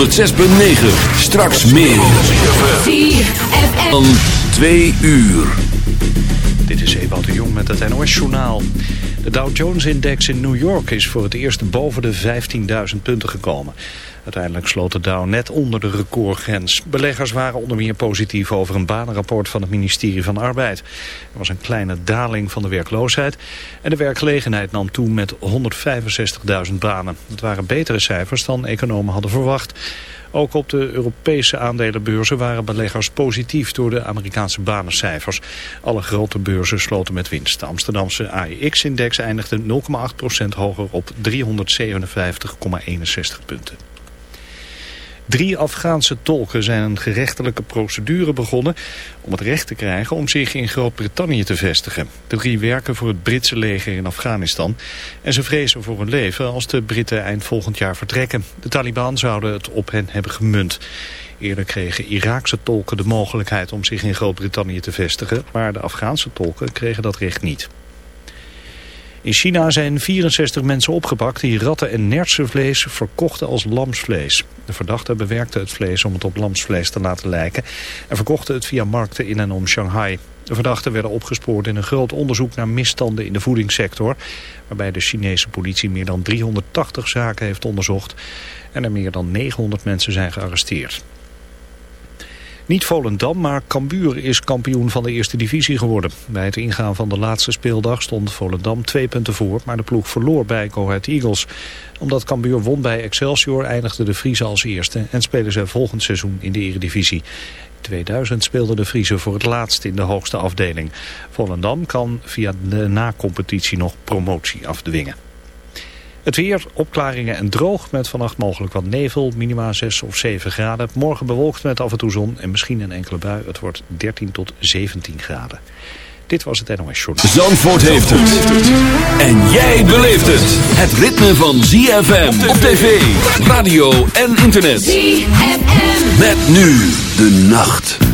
106.9. Straks meer. Van 2 uur. Dit is Ewout de Jong met het NOS-journaal. De Dow Jones-index in New York is voor het eerst boven de 15.000 punten gekomen. Uiteindelijk sloot de Dow net onder de recordgrens. Beleggers waren onder meer positief over een banenrapport van het ministerie van Arbeid. Er was een kleine daling van de werkloosheid en de werkgelegenheid nam toe met 165.000 banen. Het waren betere cijfers dan economen hadden verwacht. Ook op de Europese aandelenbeurzen waren beleggers positief door de Amerikaanse banencijfers. Alle grote beurzen sloten met winst. De Amsterdamse AEX-index eindigde 0,8% hoger op 357,61 punten. Drie Afghaanse tolken zijn een gerechtelijke procedure begonnen om het recht te krijgen om zich in Groot-Brittannië te vestigen. De drie werken voor het Britse leger in Afghanistan en ze vrezen voor hun leven als de Britten eind volgend jaar vertrekken. De Taliban zouden het op hen hebben gemunt. Eerder kregen Iraakse tolken de mogelijkheid om zich in Groot-Brittannië te vestigen, maar de Afghaanse tolken kregen dat recht niet. In China zijn 64 mensen opgepakt die ratten- en nertsenvlees verkochten als lamsvlees. De verdachten bewerkten het vlees om het op lamsvlees te laten lijken en verkochten het via markten in en om Shanghai. De verdachten werden opgespoord in een groot onderzoek naar misstanden in de voedingssector, waarbij de Chinese politie meer dan 380 zaken heeft onderzocht en er meer dan 900 mensen zijn gearresteerd. Niet Volendam, maar Cambuur is kampioen van de eerste divisie geworden. Bij het ingaan van de laatste speeldag stond Volendam twee punten voor... maar de ploeg verloor bij Go Eagles. Omdat Cambuur won bij Excelsior eindigde de Friese als eerste... en spelen ze volgend seizoen in de eredivisie. In 2000 speelde de Friese voor het laatst in de hoogste afdeling. Volendam kan via de na-competitie nog promotie afdwingen. Het weer, opklaringen en droog met vannacht mogelijk wat nevel, minima 6 of 7 graden. Morgen bewolkt met af en toe zon en misschien een enkele bui. Het wordt 13 tot 17 graden. Dit was het NOS Short. Zandvoort heeft het. En jij beleeft het. Het ritme van ZFM op tv, radio en internet. ZFM. Met nu de nacht.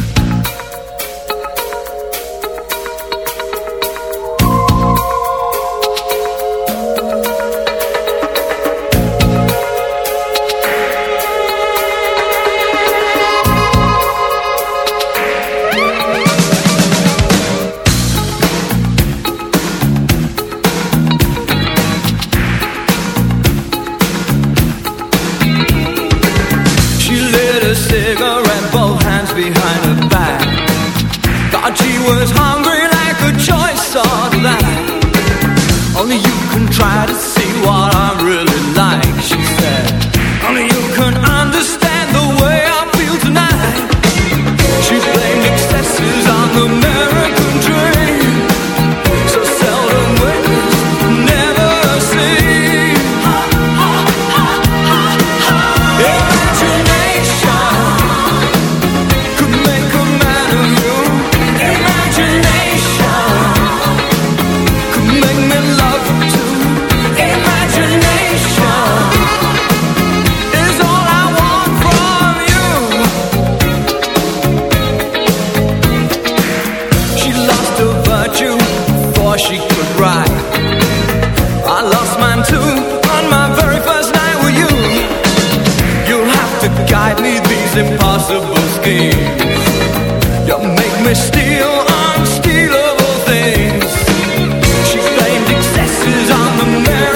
to guide me these impossible schemes. You make me steal unstealable things. She blamed excesses on the marriage.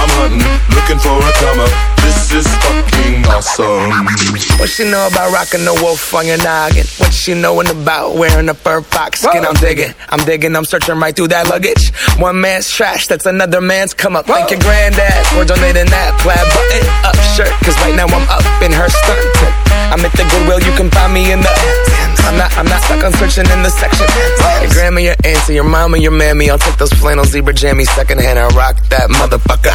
I'm hunting, looking for a come up. This is fucking awesome. What she know about rocking the wolf on your noggin? What she knowin' about wearing a fur fox skin? I'm digging, I'm digging, I'm searching right through that luggage. One man's trash, that's another man's come up. Thank your granddad for donating that plaid button up shirt. Cause right now I'm up in her skirt. I'm at the Goodwill, you can find me in the. I'm not, I'm not stuck on searching in the section. Your grandma, your auntie, your mama, your mammy. I'll take those flannel zebra jammies secondhand and rock that motherfucker.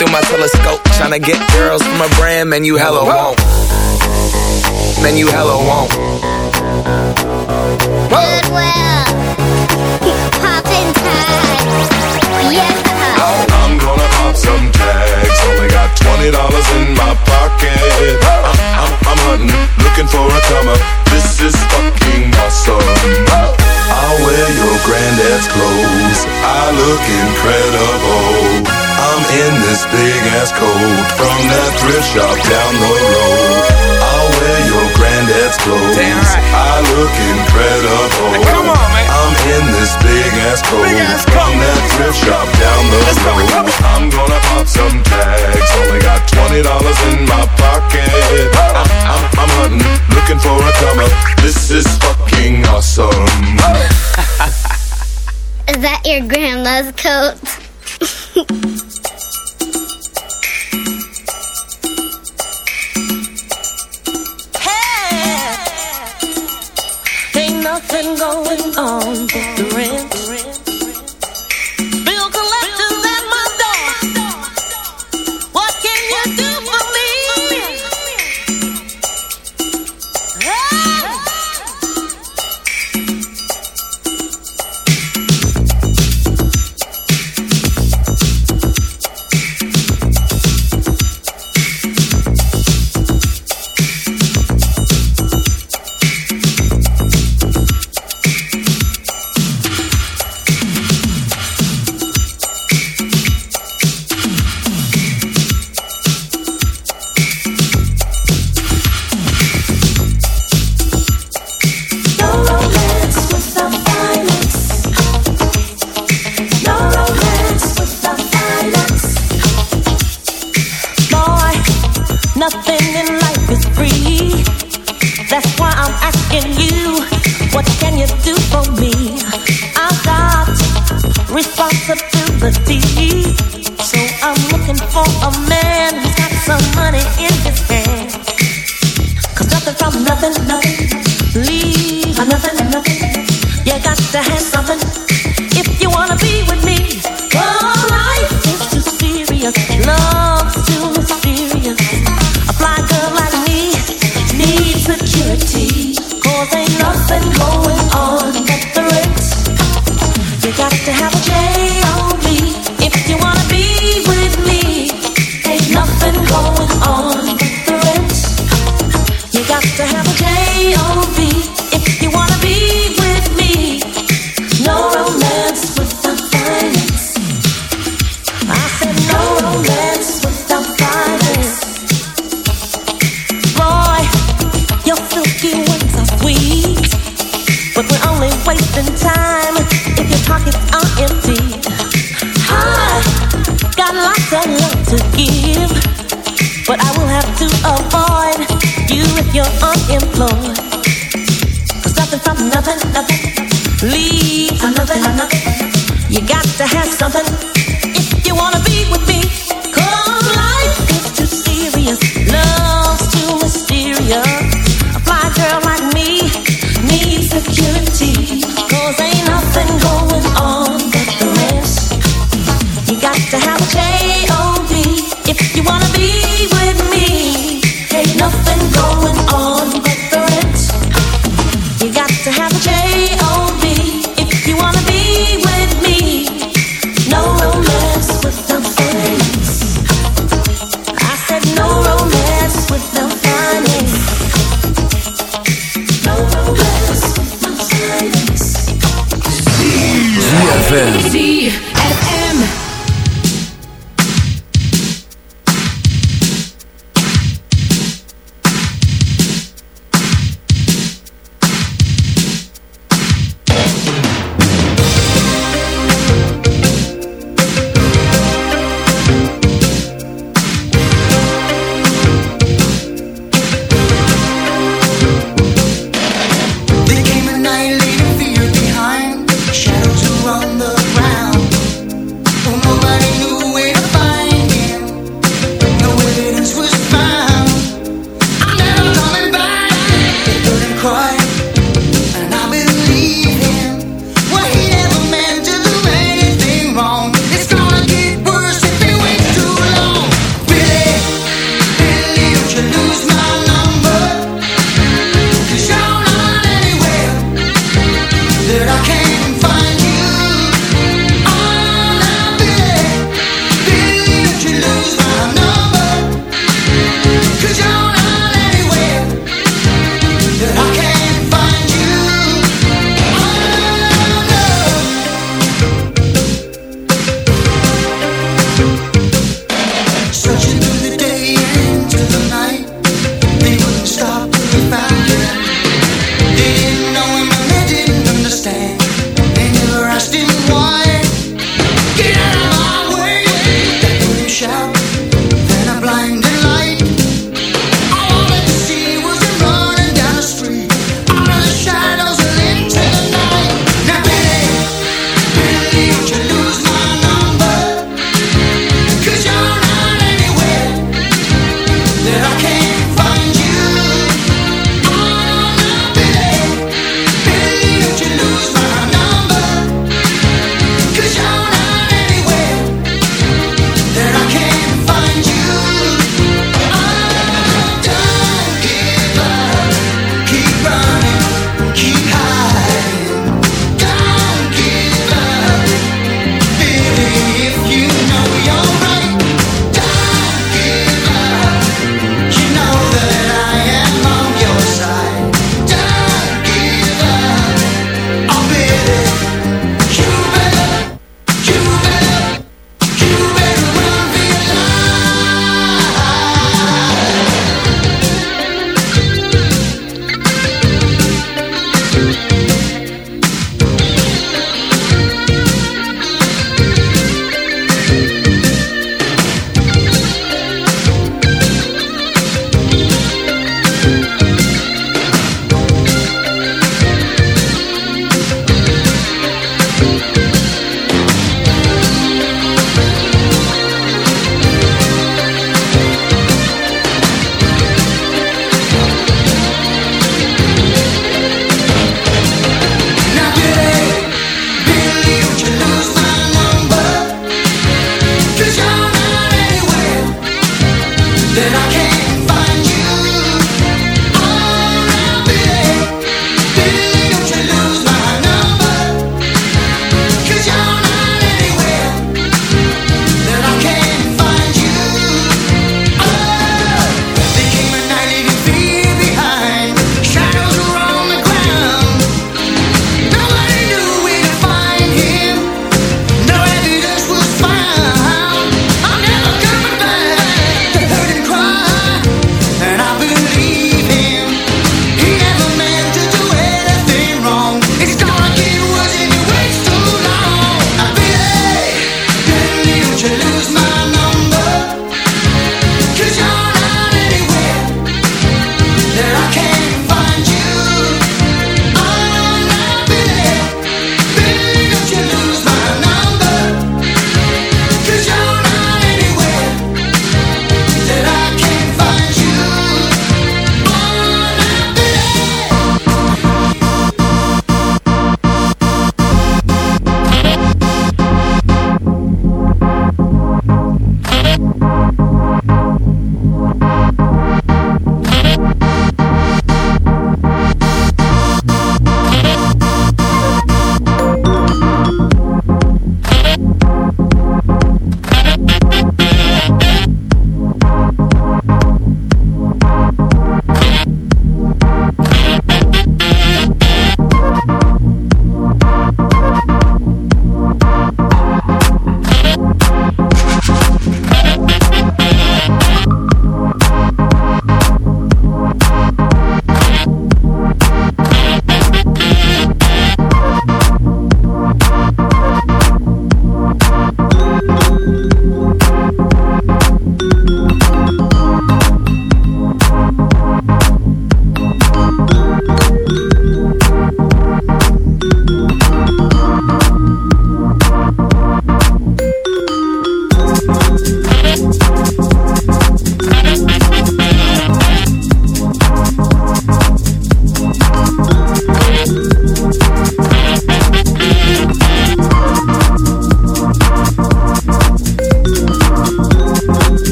through my telescope. Tryna get girls from a brand, man, you hella won't. Man, you hella won't. Goodwill. Poppin' tags. Yeah. I'm gonna pop some tags. Only got twenty dollars in my pocket. I'm, I'm, I'm hunting, looking for a come up. This is fucking awesome. I'll wear your granddad's clothes. I look incredible. I'm in this big ass coat from that thrift shop down the road. I'll wear your granddad's clothes. Damn right. I look incredible. Hey, come on, man. I'm in this big ass coat from that thrift shop down the Let's road. come on. I'm gonna pop some tags. Only got twenty dollars in my pocket. I'm, I'm, I'm hunting, looking for a come up. This is fucking awesome. Is that your grandma's coat? going on the rent. For a man who's got some money in his hand. Cause nothing from nothing, nothing. Leave a nothing, nothing. You got to have something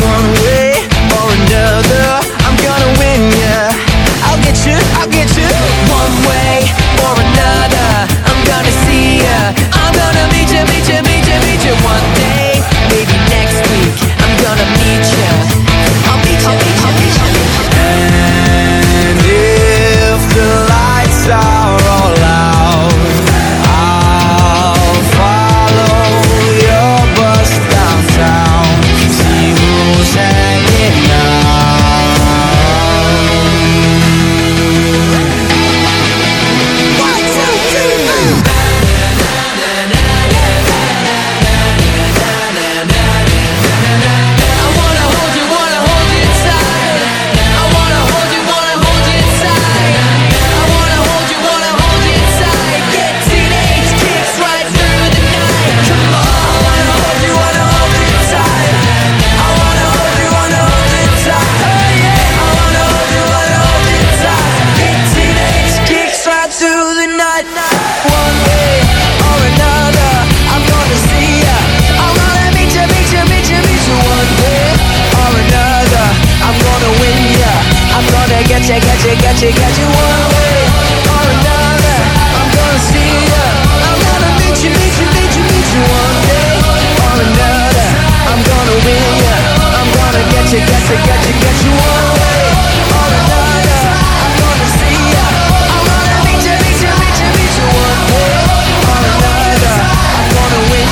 one get you one way or another. I'm gonna see. I'm gonna meet you, meet you, meet you, meet you one day or another. I'm gonna win you. I'm gonna get you, get you, get you, get you one way or another. I'm gonna see. I'm gonna meet you, meet you, meet you, meet you one day or another. I'm gonna win.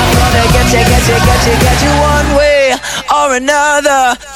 I'm gonna get you, get you, get you, get you one way or another.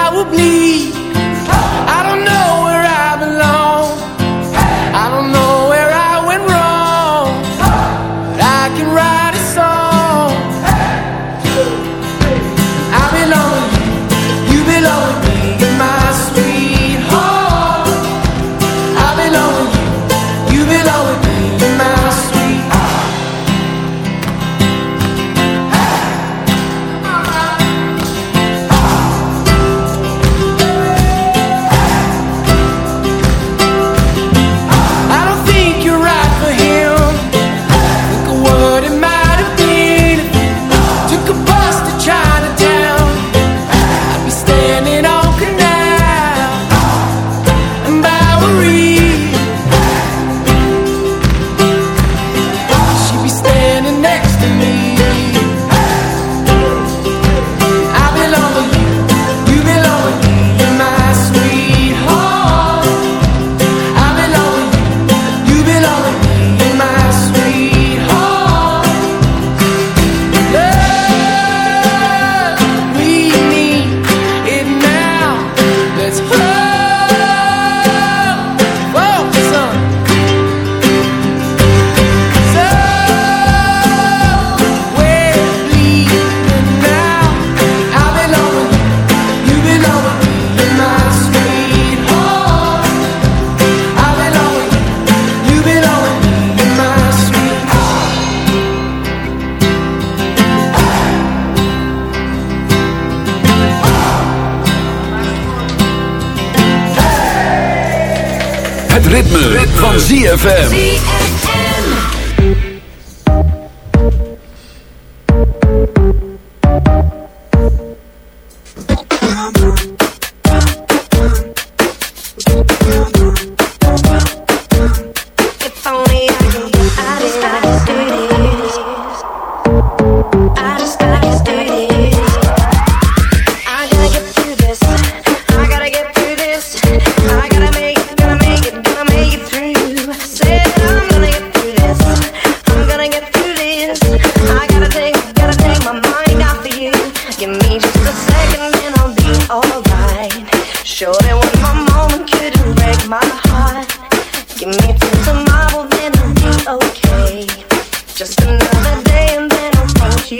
My moment couldn't break my heart. Give me till tomorrow, then I'll be okay. Just another day, and then I'll find you.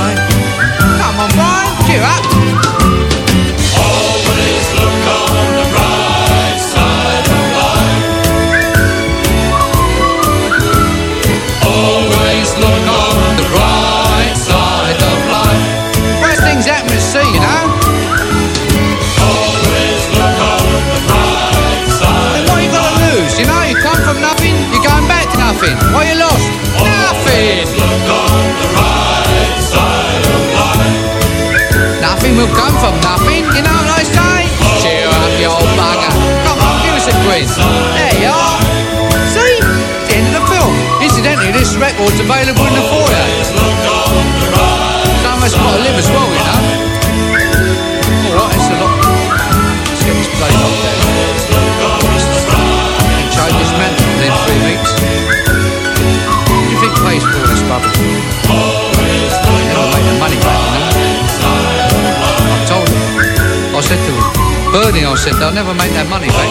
Quiz. There you are. See? The end of the film. Incidentally, this record's available in the foyer. Some of us got to live as well, you know. Alright, it's a lot. Let's get this this man within three weeks. You think for this never make the money back, you know. I told him. I said to him, Bernie, I said, they'll never make that money back.